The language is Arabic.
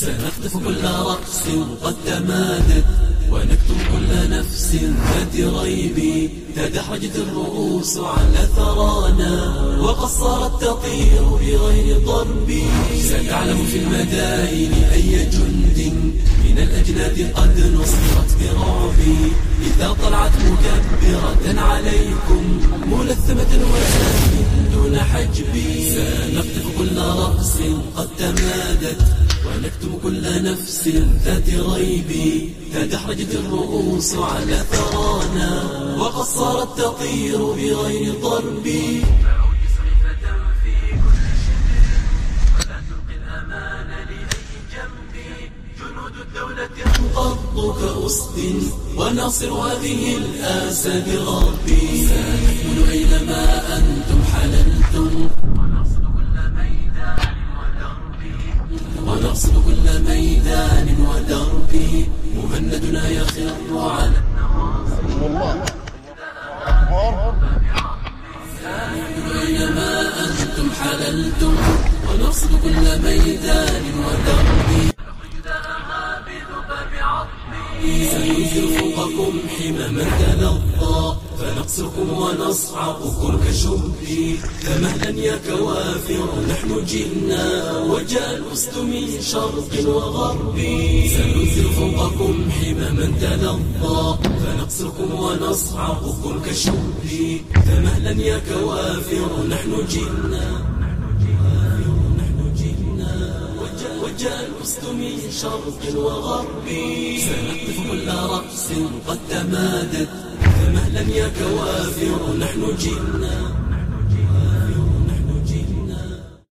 سنخطف كل رأس قد تمادت ونكتب كل نفس ذات ريب. تدحرجت الرؤوس على ثرانا وقصرت تطير بغير ضرب. ستعلم في المدائن أي جند من الأجناد قد نصرت برعب. إذا طلعت مكبرة عليكم ملثمة وسام دون حجب. سنقطف كل رأس قد تمادت ونكتم كل نفس ذات ريب تدحرجت الرؤوس على ثرانا وقصرت تطير بغير ضرب. الدولة كأسد وناصر هذه الآسى بربي ونقصد كل ميدان ودرب. مهندنا يخر على أينما أنتم حللتم؟ ونقصد كل ميدان ودرب. سننزل فوقكم حمما تلظى فنقصركم ونصعقكم كشب فمهلا يا كوافر نحن جئنا وجاء الأسد من شرق وغرب. سننزل فوقكم حمما تلظى. فنقصركم ونصعقكم كشب فمهلا يا كوافر نحن جئنا. وجاء من شرق وغرب. سنقطف كل رأس قد تمادت. فمهلا يا كوافر نحن جئنا.